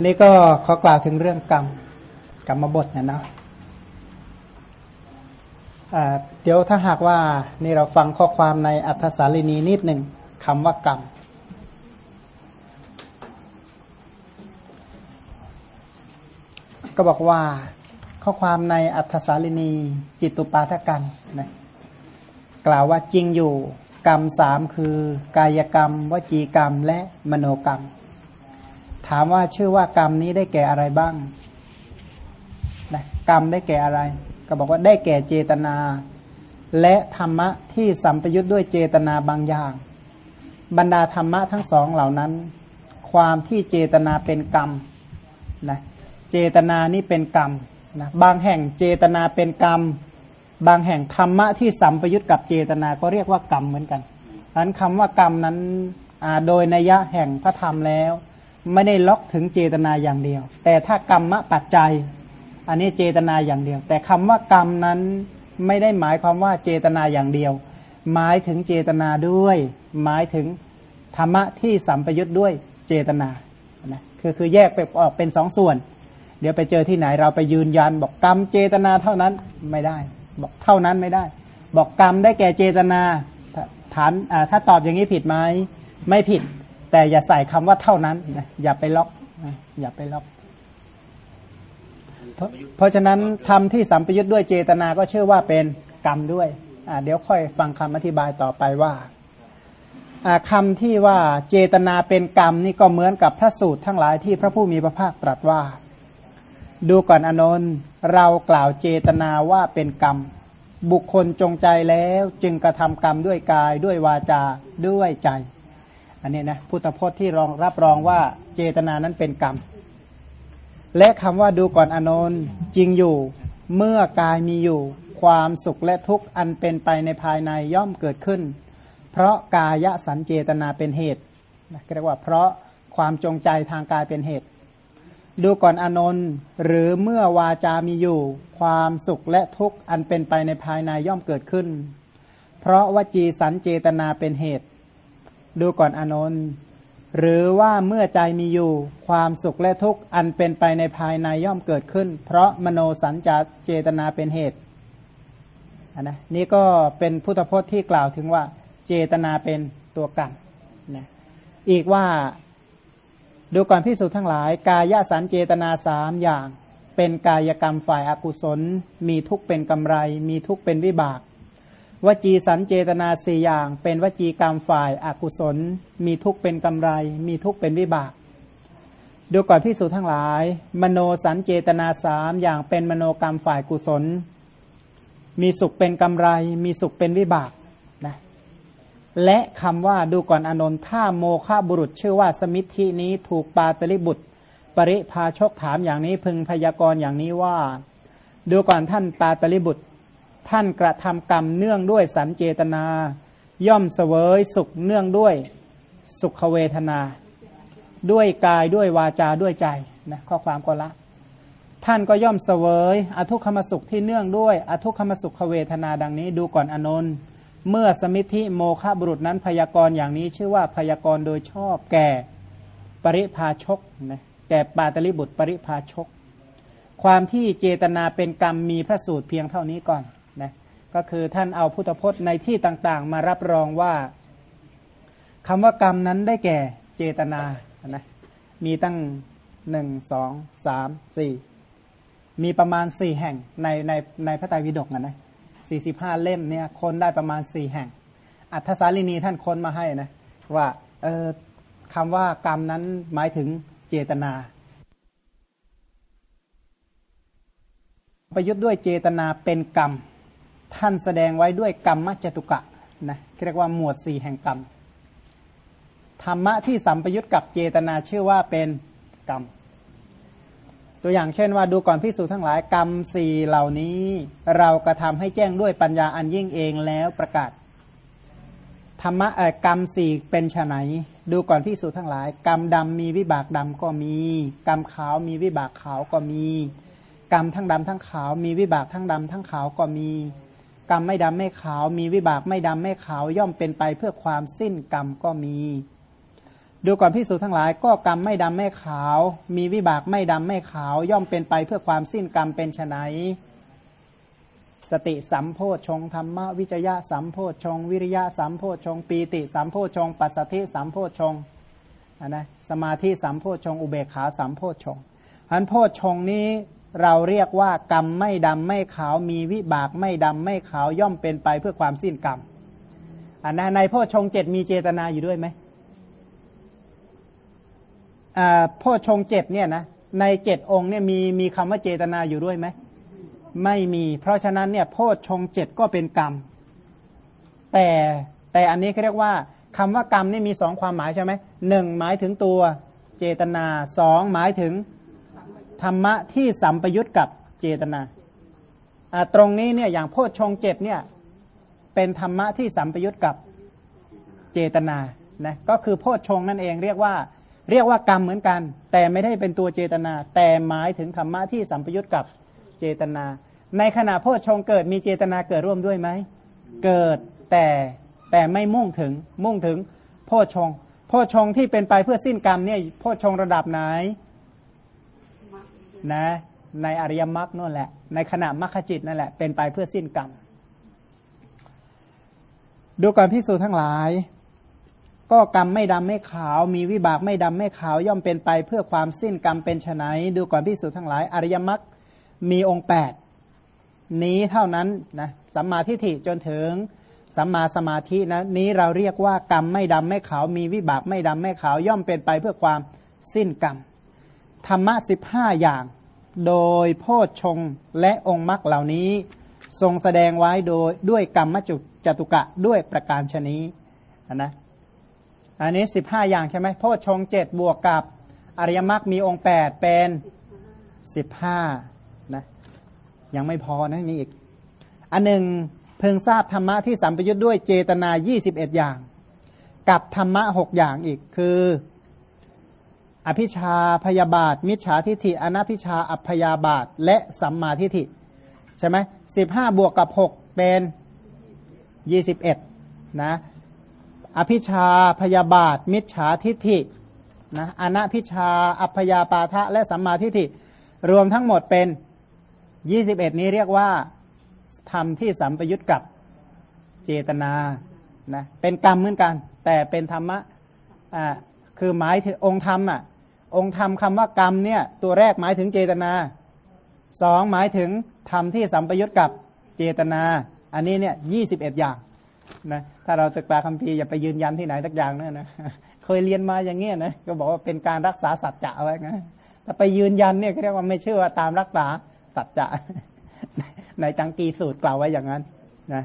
อันนี้ก็ขอกล่าวถึงเรื่องกรรมกรรมบทเนี่ยนะเดี๋ยวถ้าหากว่านี่เราฟังข้อความในอัธสาลีนีนิดหนึ่งคำว่ากรรม ก็บอกว่าข้อความในอัธสาลีนีจิตตุปาทกันนะกล่าวว่าจริงอยู่กรรมสามคือกายกรรม วจีกรรมและมโนกรรม ถามว่าชื่อว่ากรรมนี้ได้แก่อะไรบ้างนะกรรมได้แก่อะไร ก็บอกว่าได้แก่เจตนา และธรรมะที่สัมปยุทธ์ด้วยเจตนาบางอย่าง บรรดาธรรมะทั้งสองเหล่านั้น ความที่เจตนาเป็นกรรมนะเจตนานี่เป็นกรรมนะบางแห่งเจตนาเป็นกรรม บางแห่งธรรมะที่สัมปยุทธ์กับเจตนาก็เรียกว่ากรรมเหมือนกันอันคำว่ากรรมนั้นโดยนัยยะแห่งพระธรรมแล้ว ไม่ได้ล็อกถึงเจตนาอย่างเดียว แต่ถ้ากรรมปัจจัย อันนี้เจตนาอย่างเดียว แต่คำว่ากรรมนั้นไม่ได้หมายความว่าเจตนาอย่างเดียว หมายถึงเจตนาด้วย หมายถึงธรรมะที่สัมปยุทธ์ด้วยเจตนานะคือคือแยกไปออกเป็นสองส่วน เดี๋ยวไปเจอที่ไหนเราไปยืนยันบอกกรรมเจตนาเท่านั้นไม่ได้ บอกเท่านั้นไม่ได้ บอกกรรมได้แก่เจตนาถามถ้าตอบอย่างนี้ผิดไหมไม่ผิด แต่อย่าใส่คำว่าเท่านั้นนะอย่าไปล็อกนะอย่าไปล็อกเพราะเพราะฉะนั้นทำที่สัมปยุทธ์ด้วยเจตนาก็เชื่อว่าเป็นกรรมด้วยเดี๋ยวค่อยฟังคำอธิบายต่อไปว่าคำที่ว่าเจตนาเป็นกรรมนี่ก็เหมือนกับพระสูตรทั้งหลายที่พระผู้มีพระภาคตรัสว่า ดูก่อนอนนท์เรากล่าวเจตนาว่าเป็นกรรม บุคคลจงใจแล้วจึงกระทำกรรมด้วยกายด้วยวาจาด้วยใจ อันนี้นะพุทธพจน์ที่รองรับรองว่าเจตนานั้นเป็นกรรม และคำว่าดูก่อนอนนท์จริงอยู่ เมื่อกายมีอยู่ ความสุขและทุกข์อันเป็นไปในภายในย่อมเกิดขึ้น เพราะกายสันเจตนาเป็นเหตุเรียกว่าเพราะความจงใจทางกายเป็นเหตุ ดูก่อนอนนท์หรือเมื่อวาจามีอยู่ ความสุขและทุกข์อันเป็นไปในภายในย่อมเกิดขึ้น เพราะวจีสันเจตนาเป็นเหตุ ดูก่อนอนนท์หรือว่าเมื่อใจมีอยู่ ความสุขและทุกข์อันเป็นไปในภายในย่อมเกิดขึ้น เพราะมโนสัญจเจตนาเป็นเหตุนนะนี่ก็เป็นพุทธพจน์ที่กล่าวถึงว่า เจตนาเป็นตัวกันนะอีกว่าดูก่อนพิสูจน์ทั้งหลาย กายสันเจตนาสามอย่าง เป็นกายกรรมฝ่ายอากุศล มีทุกเป็นกำไร มีทุกเป็นวิบาก วจีสันเจตนาสี่อย่าง เป็นวจีกรรมฝ่ายอากุศล มีทุกเป็นกำไร มีทุกเป็นวิบาก ดูก่อนพิสูจทั้งหลาย มโนสันเจตนาสามอย่างเป็นมโนกรรมฝ่ายกุศล มีสุขเป็นกำไร มีสุขเป็นวิบากนะและคำว่าดูก่อนอนนท์ถ้าโมฆะบุรุษชื่อว่าสมิทธินี้ถูกปาตริบุตร ปริพาชกถามอย่างนี้พึงพยากรณ์อย่างนี้ว่า ดูก่อนท่านปาตริบุตร ท่านกระทำกรรมเนื่องด้วยสันเจตนา ย่อมเสวยสุขเนื่องด้วยสุขเวทนา ด้วยกายด้วยวาจาด้วยใจนะข้อความก็ละ ท่านก็ย่อมเสวยอทุกขมสุขที่เนื่องด้วย อทุกขมสุขเวทนาดังนี้ดูก่อนอนนท์เมื่อสมิธิโมฆะบุรุษนั้นพยากรณ์อย่างนี้ชื่อว่าพยากรณ์โดยชอบแก่ปริพาชกนะแก่ปาตลิบุตรปริพาชก ความที่เจตนาเป็นกรรมมีพระสูตรเพียงเท่านี้ก่อน ก็คือท่านเอาพุทธพจน์ในที่ต่างๆ มารับรองว่าคำว่ากรรมนั้นได้แก่เจตนานะมีตั้งหนึ่งสองสามสี่มีประมาณสี่แห่งในในในพระไตรปิฎกนะนะสี่สิบห้าเล่มเนี่ยค้นได้ประมาณสี่แห่ง อัธสาลีนีท่านค้นมาให้นะว่าเออคำว่ากรรมนั้นหมายถึงเจตนา ประยุทธ์ด้วยเจตนาเป็นกรรม ท่านแสดงไว้ด้วยกรรมมัจตุกะนะเรียกว่าหมวดสี่แห่งกรรม ธรรมะที่สัมปยุทธ์กับเจตนาชื่อว่าเป็นกรรม ตัวอย่างเช่นว่าดูก่อนพิสูจทั้งหลายกรรมสี่เหล่านี้ เรากระทาให้แจ้งด้วยปัญญาอันยิ่งเองแล้วประกาศ ธรรมะกรรมสี่เป็นไฉนดูก่อนพิสูจทั้งหลาย กรรมดำมีวิบากดำก็มี กรรมขาวมีวิบากขาวก็มี กรรมทั้งดำทั้งขาว มีวิบากทั้งดำทั้งขาวก็มี กรรมไม่ดำไม่ขาว มีวิบากไม่ดำไม่ขาว ย่อมเป็นไปเพื่อความสิ้นกรรมก็มี ดูก่อนพิสูจทั้งหลาย ก็กรรมไม่ดำไม่ขาว มีวิบากไม่ดำไม่ขาว ย่อมเป็นไปเพื่อความสิ้นกรรมเป็นไฉนสติสัมโพชงธรรมวิจยะสัมโพชง วิริยะสัมโพชงปีติสัมโพชง ปัสสธิสัมโพชงนนะสมาธิสัมโพชง อุเบกขาสัมโพชงอันโพชงนี้ เราเรียกว่ากรรมไม่ดำไม่ขาวมีวิบากไม่ดำไม่ขาวย่อมเป็นไปเพื่อความสิ้นกรรมอันนะในโพชงเจ็ดมีเจตนาอยู่ด้วยไหมโพชงเจ็ดเนี่ยนะในเจ็ดองค์เนี่ยมีมีคำว่าเจตนาอยู่ด้วยไหมไม่มี เพราะฉะนั้นเนี่ยโพชงเจ็ดก็เป็นกรรม แต่แต่อันนี้เขาเรียกว่าคำว่ากรรมนี่มีสองความหมายใช่ไหมหนึ่งหมายถึงตัวเจตนาสองหมายถึง ธรรมะที่สัมปยุตกับเจตนาตรงนี้เนี่ยอย่างโพชงเจ็ดเนี่ยเป็นธรรมะที่สัมปยุตกับเจตนานะก็คือโพชงนั่นเองเรียกว่าเรียกว่ากรรมเหมือนกัน แต่ไม่ได้เป็นตัวเจตนา แต่หมายถึงธรรมะที่สัมปยุตกับเจตนา ในขณะโพชงเกิดมีเจตนาเกิดร่วมด้วยไหมเกิดแต่แต่ไม่มุ่งถึงมุ่งถึงโพชงโพชงที่เป็นไปเพื่อสิ้นกรรมเนี่ยโพชงระดับไหน นะในอริยมรรคนั่นแหละ ในขณะมรรคจิตนั่นแหละ เป็นไปเพื่อสิ้นกรรม ดูก่อนพิสูจทั้งหลาย ก็กรรมไม่ดำไม่ขาว มีวิบากไม่ดำไม่ขาว ย่อมเป็นไปเพื่อความสิ้นกรรมเป็นไฉนดูก่อนพิสูจทั้งหลาย อริยมรรคมีองค์แปดนี้เท่านั้นนะสัมมาทิฏฐิจนถึงสัมมาสมาธินะนี้เราเรียกว่ากรรมไม่ดำไม่ขาว มีวิบากไม่ดำไม่ขาว ย่อมเป็นไปเพื่อความสิ้นกรรม ธรรมะสิบห้าอย่าง โดยโพชฌงและองค์มรรคเหล่านี้ ทรงแสดงไว้โดยด้วยกรรมจุจตุกะด้วยประการชนีนะอันนี้สิบห้าอย่างใช่ไหมโพชฌงเจ็ดบวกกับอริยมรรคมีองค์แปดเป็นสิบห้านะยังไม่พอนะมีอีก อันหนึ่งเพิ่งทราบธรรมะที่สัมปยุทธ์ด้วยเจตนา 21 อย่าง กับธรรมะหกอย่างอีกคือ อภิชาพยาบาท มิจฉาทิฏฐิอนัพิชาอัพยาบาท และสัมมาทิฏฐิใช่ไหมสิบห้าบวกกับหกเป็นยี่สิบเอ็ดนะอภิชาพยาบาท มิจฉาทิฏฐินะอนัพิชาอัพยาปาทะและสัมมาทิฏฐิรวมทั้งหมดเป็นยี่สิบเอ็ดนี้เรียกว่าธรรมที่สัมปยุตกับเจตนานะเป็นกรรมเหมือนกัน แต่เป็นธรรมะอ่าคือหมายถึงองค์ธรรมอะ องค์ธรรมคำว่ากรรมเนี่ยตัวแรกหมายถึงเจตนาสองหมายถึงธรรมที่สัมปยุตกับเจตนา อันนี้เนี่ยยี่สิบเอ็ดอย่างนะถ้าเราศึกษาคัมภีร์อย่าไปยืนยันที่ไหนสักอย่างนะนะเคยเรียนมาอย่างเงี้ยนะก็บอกว่าเป็นการรักษาสัจจะไว้นะถ้าไปยืนยันเนี่ยเรียกว่าไม่เชื่อว่าตามรักษาสัจจะในจังกีสูตรกล่าวไว้อย่างนั้นนะ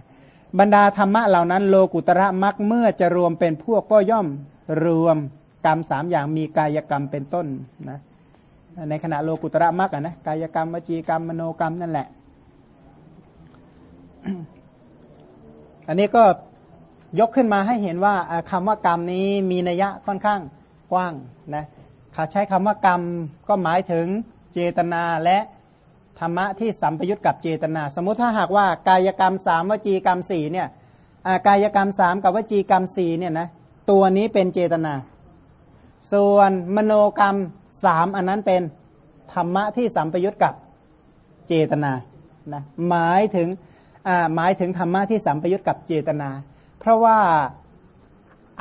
บรรดาธรรมะเหล่านั้น โลกุตระมักเมื่อจะรวมเป็นพวกก็ย่อมรวม กรรมสามอย่างมีกายกรรมเป็นต้นนะในขณะโลกุตระมักอะนะกายกรรมวจีกรรมมโนกรรมนั่นแหละ อันนี้ก็ยกขึ้นมาให้เห็นว่าคำว่ากรรมนี้มีนัยยะค่อนข้างกว้างนะขาใช้คำว่ากรรมก็หมายถึงเจตนาและธรรมะที่สัมปยุตกับเจตนา สมมุติถ้าหากว่ากายกรรมสามวจีกรรมสี่เนี่ยกายกรรมสามกับวจีกรรมสี่เนี่ยนะตัวนี้เป็นเจตนา ส่วนมโนกรรมสามอันนั้นเป็นธรรมะที่สัมปยุตกับเจตนานะหมายถึงหมายถึงธรรมะที่สัมปยุตกับเจตนา เพราะว่า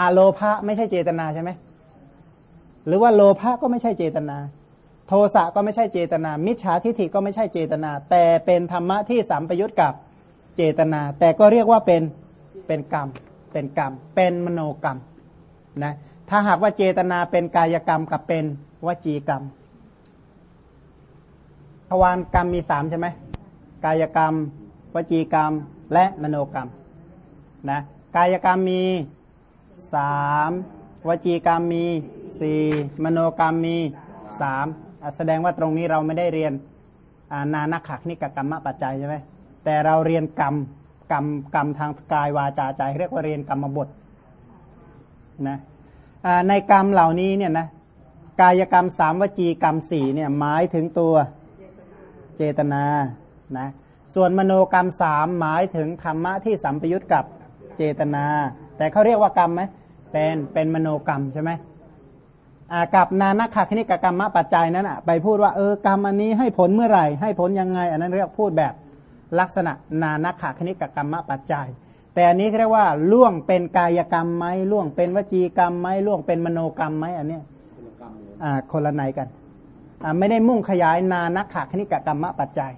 อาโลภะไม่ใช่เจตนาใช่ไหมหรือว่าโลภะก็ไม่ใช่เจตนา โทสะก็ไม่ใช่เจตนา มิจฉาทิฏฐิก็ไม่ใช่เจตนา แต่เป็นธรรมะที่สัมปยุตกับเจตนา แต่ก็เรียกว่าเป็นเป็นกรรม เป็นกรรม เป็นมโนกรรมนะ ถ้าหากว่าเจตนาเป็นกายกรรมกับเป็นวจีกรรมทวารกรรมมีสามใช่ไหมกายกรรม วจีกรรม และมโนกรรมนะกายกรรมมีสามวจีกรรมมีสี่มโนกรรมมีสามแสดงว่าตรงนี้เราไม่ได้เรียนนานักขักนิกกรรมปัจจัยใช่ไหมแต่เราเรียนกรรมกรรมกรรมทางกายวาจาใจเรียกว่าเรียนกรรมบทนะ ในกรรมเหล่านี้เนี่ยนะกายกรรมสามวจีกรรมสี่เนี่ยหมายถึงตัวเจตนานะส่วนมโนกรรมสามหมายถึงธรรมะที่สัมปยุตกับเจตนา แต่เขาเรียกว่ากรรมไหมเป็นเป็นมโนกรรมใช่ไหมกับนานักขคณิกกรรมะปัจจัยนั้นอะไปพูดว่าเออกรรมอันนี้ให้ผลเมื่อไหร่ ให้ผลยังไง อันนั้นเรียกพูดแบบลักษณะนานักขคณิกกรรมะปัจจัย แต่อันนี้เรียกว่าล่วงเป็นกายกรรมไหมล่วงเป็นวจีกรรมไหมล่วงเป็นมโนกรรมไหมอันเนี้ยอ่าคนละไหนกันอ่าไม่ได้มุ่งขยายนานักขคณิกกรรมปัจจัย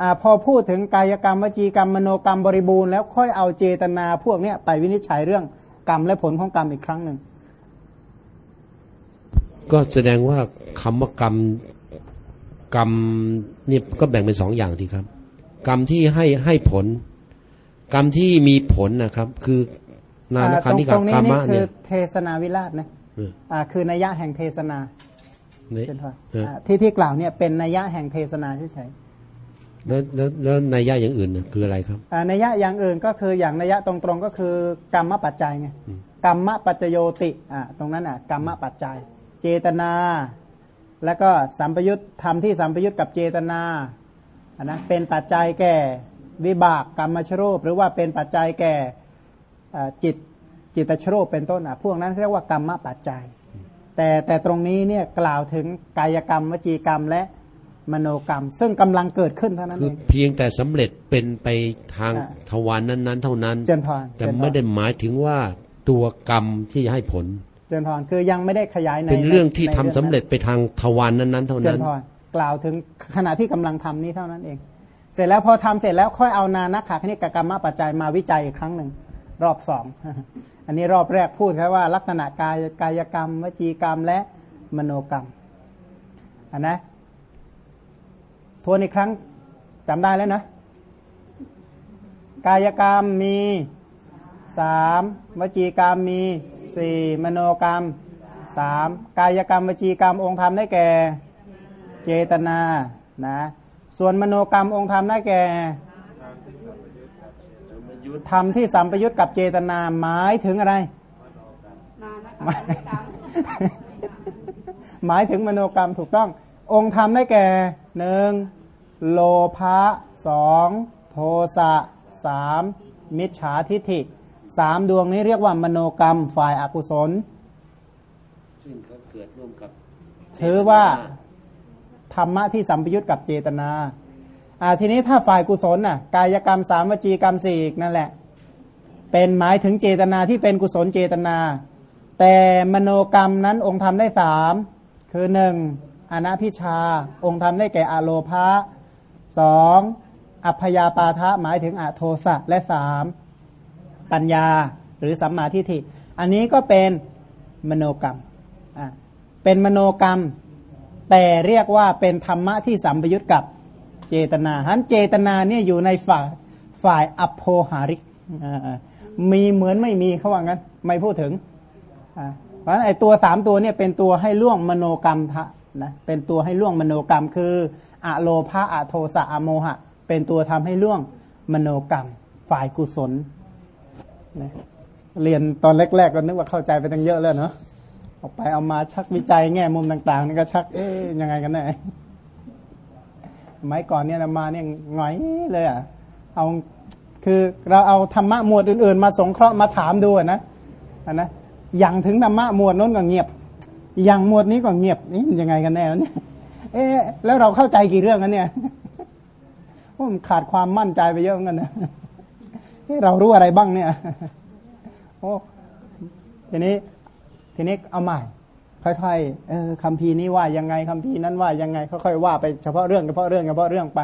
อ่าพอพูดถึงกายกรรมวจีกรรมมโนกรรมบริบูรณ์แล้วค่อยเอาเจตนาพวกเนี้ยไปวินิจฉัยเรื่องกรรมและผลของกรรมอีกครั้งหนึ่งก็แสดงว่าคำว่ากรรมกรรมนี่ก็แบ่งเป็นสองอย่างทีครับ กรรมที่ให้ให้ผล กรรมที่มีผลนะครับ คือนานาอ่าคานิตการงนี้กรรนี่มะคืเนี่อยเทศนาวิราชนะเอออ่าคือนัยยะแห่งเทศนาเนี่ยเช่นว่าเอออ่าที่ที่กล่าวเนี่ยเป็นนัยยะแห่งเทศนาเฉยแล้วแล้วแล้วในยยะอย่างอื่นน่ะคืออะไรครับๆอ่านัยยะอย่างอื่นก็คืออย่างนัยยะตรงๆก็คือกรรมปัจจัยไงอืมกรรมปัจจโยติอ่าตรงนั้นอะกรรมปัจจัย เจตนา แล้วก็สัมปยุตทำที่สัมปยุตกับเจตนาอะนะเป็นปัจจัยแก่ วิบากกรรมชรูป หรือว่าเป็นปัจจัยแก่อ่าจิตจิตชรูปเป็นต้นอะพวกนั้นเรียกว่ากรรมปัจจัย แต่แต่ตรงนี้เนี่ยกล่าวถึงกายกรรมวจีกรรมและมโนกรรม ซึ่งกำลังเกิดขึ้นเท่านั้นคืเอองเพียงแต่สำเร็จเป็นไปทางอ่าทวารนั้น ๆ เท่านั้นเจนพรแต่เจนพรไม่ได้หมายถึงว่าตัวกรรมที่จะให้ผลเจนพรคือยังไม่ได้ขยายในเป็นเรื่องที่ในทำสำเร็จไปทางทวารนั้น ๆ เท่าเจนั้นนพรกล่าวถึงขณะที่กำลังทำนี้เท่านั้นเอง เสร็จแล้วพอทำเสร็จแล้วค่อยเอานานักขาคณิกกรรมปัจจัยมาวิจัยอีกครั้งหนึ่งรอบสองอันนี้รอบแรกพูดแค่ว่าลักษณะกายกายกรรม วจีกรรมและมโนกรรมอันนะทวนอีกครั้งจำได้แล้วนะ กายกรรมมีสามวจีกรรมมีสี่มโนกรรมสามกายกรรมวจีกรรมองค์ธรรมได้แก่ เจตนานะ ส่วนมโนกรรมองค์ธรรมได้แก่ธรรมที่สัมปยุตกับเจตนาหมายถึงอะไรนานะคะพฤติกรรมหมายถึงมโนกรรมถูกต้อง องค์ธรรมได้แก่หนึ่งโลภะสองโทสะสามมิจฉาทิฏฐิสามดวงนี้เรียกว่ามโนกรรมฝ่ายอากุศลซึ่งเขาเกิดร่วมกับถือว่า ธรรมะที่สัมปยุตกับเจตนาอ่าทีนี้ถ้าฝ่ายกุศลน่ะกายกรรมสามวจีกรรมสี่อีกนั่นแหละ เป็นหมายถึงเจตนาที่เป็นกุศลเจตนา แต่มโนกรรมนั้นองค์ธรรมได้สามคือหนึ่งอนัพิชา องค์ธรรมได้แก่อโลภะสองอัพยาปาทะหมายถึงอโทสะและสามปัญญาหรือสัมมาทิฏฐิ อันนี้ก็เป็นมโนกรรมเป็นมโนกรรม แต่เรียกว่าเป็นธรรมะที่สัมปยุตกับเจตนาฮันเจตนาเนี่ยอยู่ในฝ่ายฝ่ายอโพหาริกมีเหมือนไม่มีเขาว่างั้น ไม่พูดถึงเพราะฉะนั้นไอ้ตัวสามตัวเนี่ยเป็นตัวให้ล่วงมโนกรรมทะนะเป็นตัวให้ล่วงมโนกรรม คืออะโลภะอะโทสะอะโมหะ เป็นตัวทำให้ล่วงมโนกรรม ฝ่ายกุศลนะเรียนตอนแรก ๆ ก็นึกว่าเข้าใจไปตั้งเยอะแล้วเนาะ ออกไปเอามาชักวิจัยแง่มุมต่างๆนี่ก็ชัก เอ๊ยยังไงกันแน่สมัยก่อนเนี่ยมาเนี่ยหงอยเลยอะเอาคือเราเอาธรรมะหมวดอื่นๆ มาสงเคราะห์มาถามดูอะนะนะอย่างถึงธรรมะหมวดนู้นก็เงียบ อย่างหมวดนี้ก็เงียบนี่มันยังไงกันแน่เนี่ยเอ๊ะแล้วเราเข้าใจกี่เรื่องกันเนี่ยโอ้มันขาดความมั่นใจไปเยอะเหมือนกันนะเรารู้อะไรบ้างเนี่ย โอ้ทีนี้ ทีนี้เอาใหม่ ค่อยๆเออคำพีร์นี้ว่ายังไงคำพีร์นั้นว่ายังไงค่อยๆว่าไปเฉพาะเรื่องเฉพาะเรื่องเฉพาะเรื่องไป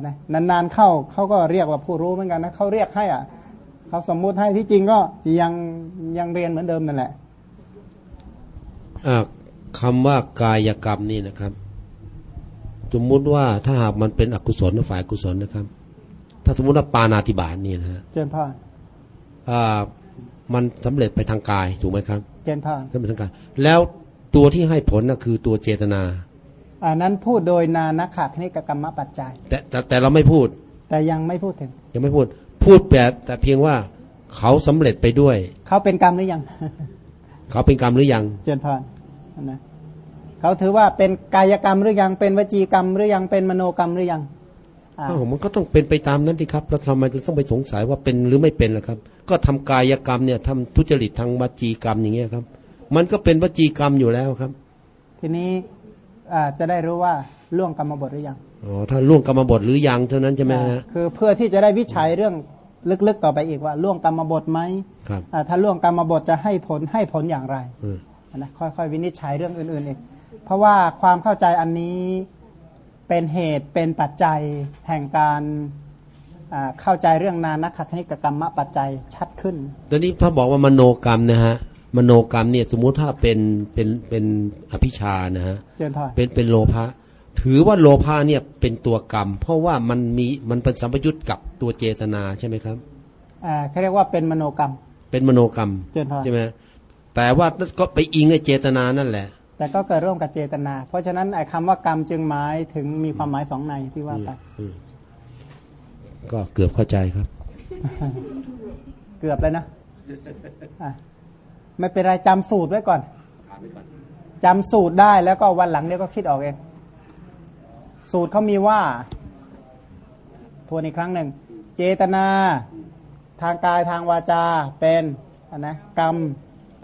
นะนานๆเข้าเขาก็เรียกว่าผู้รู้เหมือนกันนะเขาเรียกให้อะเขาสมมุติให้ที่จริงก็ยังยังเรียนเหมือนเดิมนั่นแหละอ่าคำว่ากายกรรมนี่นะครับสมมุติว่าถ้าหากมันเป็นอกุศลหรือฝ่ายกุศลนะครับ ถ้าสมมติว่าปานาติบาตนี่นะฮะเจนพานอ่ามันสำเร็จไปทางกายถูกไหมครับ เจนพานสำเร็จทางกายแล้วตัวที่ให้ผลน่ะคือตัวเจตนาอันนั้นพูดโดยนานักขาคณิกกรรมปัจจัยแต่แต่แต่เราไม่พูด แต่แต่ยังไม่พูดถึง ยังไม่พูด พูดแต่แต่เพียงว่าเขาสำเร็จไปด้วย เขาเป็นกรรมหรือยัง เขาเป็นกรรมหรือยัง เจนพานนะเขาถือว่าเป็นกายกรรมหรือยังเป็นวจีกรรมหรือยังเป็นมโนกรรมหรือยังอ่าอ้าวมันก็ต้องเป็นไปตามนั้นที่ครับ แล้วทำไมถึงต้องไปสงสัยว่าเป็นหรือไม่เป็นล่ะครับ ก็ทำกายกรรมเนี่ยทำทุจริตทางวจีกรรมอย่างเงี้ยครับ มันก็เป็นวจีกรรมอยู่แล้วครับ ทีนี้อ่าจะได้รู้ว่าล่วงกรรมบทหรือยังอ๋อถ้าล่วงกรรมบทหรือยังเท่านั้นใช่ไหมฮะคือเพื่อที่จะได้วิจัยเรื่องลึกๆต่อไปอีกว่าล่วงกรรมบทไหมครับอ่าถ้าล่วงกรรมบทจะให้ผลให้ผลอย่างไรอืมนะค่อยๆวินิจฉัยเรื่องอื่นๆอีกเพราะว่าความเข้าใจอันนี้เป็นเหตุเป็นปัจจัยแห่งการอ่า เข้าใจเรื่องนานักขคณิกกรรมปัจจัยชัดขึ้นตอนนี้ถ้าบอกว่ามโนกรรมนะฮะมโนกรรมเนี่ยสมมุติถ้าเป็นเป็นเป็นอภิชานะฮะเจริญพรเป็นเป็นโลภะถือว่าโลภะเนี่ยเป็นตัวกรรม เพราะว่ามันมีมันเป็นสัมปยุตกับตัวเจตนาใช่ไหมครับอ่าเขาเรียกว่าเป็นมโนกรรม เป็นมโนกรรมเจริญพรใช่ไหมแต่ว่าก็ไปอิงในเจตนานั่นแหละ แต่ก็เกิดร่วมกับเจตนา เพราะฉะนั้นไอ้คำว่ากรรมจึงหมายถึงมีความหมายสองในที่ว่าไปอืม ก็เกือบเข้าใจครับ เกือบเลยนะไม่เป็นไรจำสูตรไว้ก่อนจำสูตรได้แล้วก็วันหลังเดี๋ยก็คิดออกเอง สูตรเขามีว่า ทวนอีกครั้งหนึ่ง เจตนา ทางกายทางวาจาเป็นนะกรรม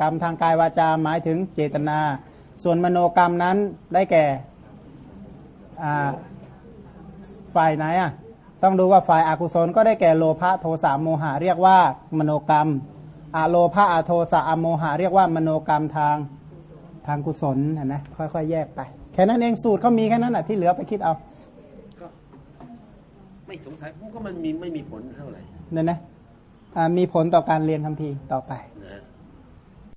กรรมทางกายวาจาหมายถึงเจตนา ส่วนมโนกรรมนั้นได้แก่ฝ่ายไหนอะ ต้องดูว่าฝ่ายอากุศลก็ได้แก่โลภะโทสะโมหะเรียกว่ามโนกรรมอะโลภะอะโทสะอะโมหะเรียกว่ามโนกรรมทางทางกุศลนะนะค่อยๆแยกไป แค่นั้นเองสูตรเขามีแค่นั้นอะที่เหลือไปคิดเอาไม่สงสัยเพราะก็มันมีไม่มีผลเท่าไหร่เนี่ยนะอ่ามีผลต่อการเรียนคัมภีร์ต่อไปนะ